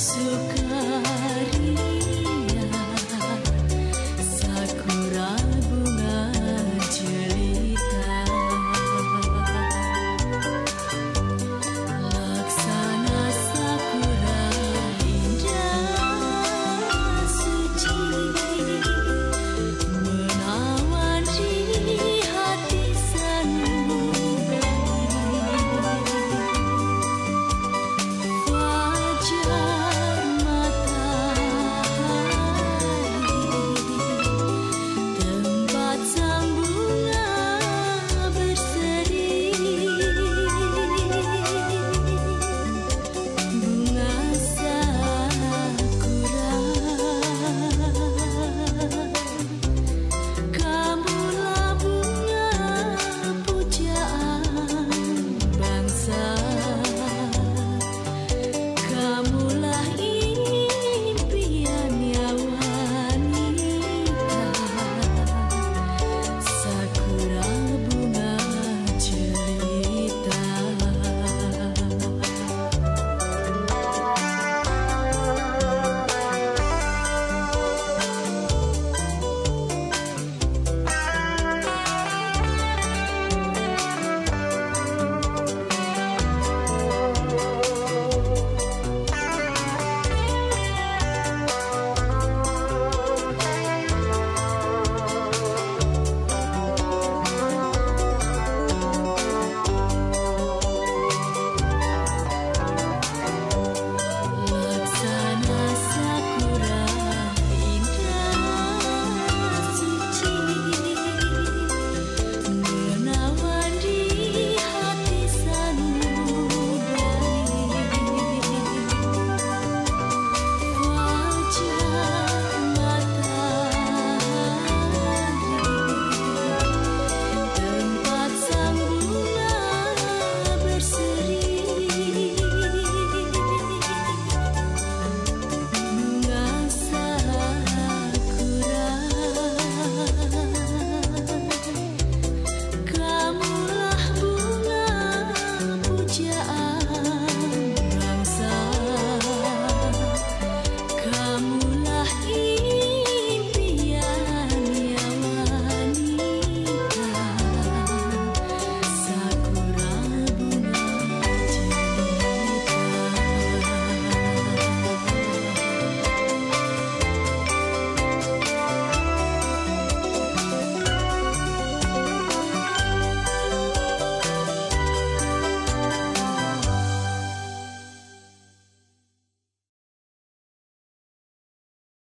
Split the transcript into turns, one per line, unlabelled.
pursue.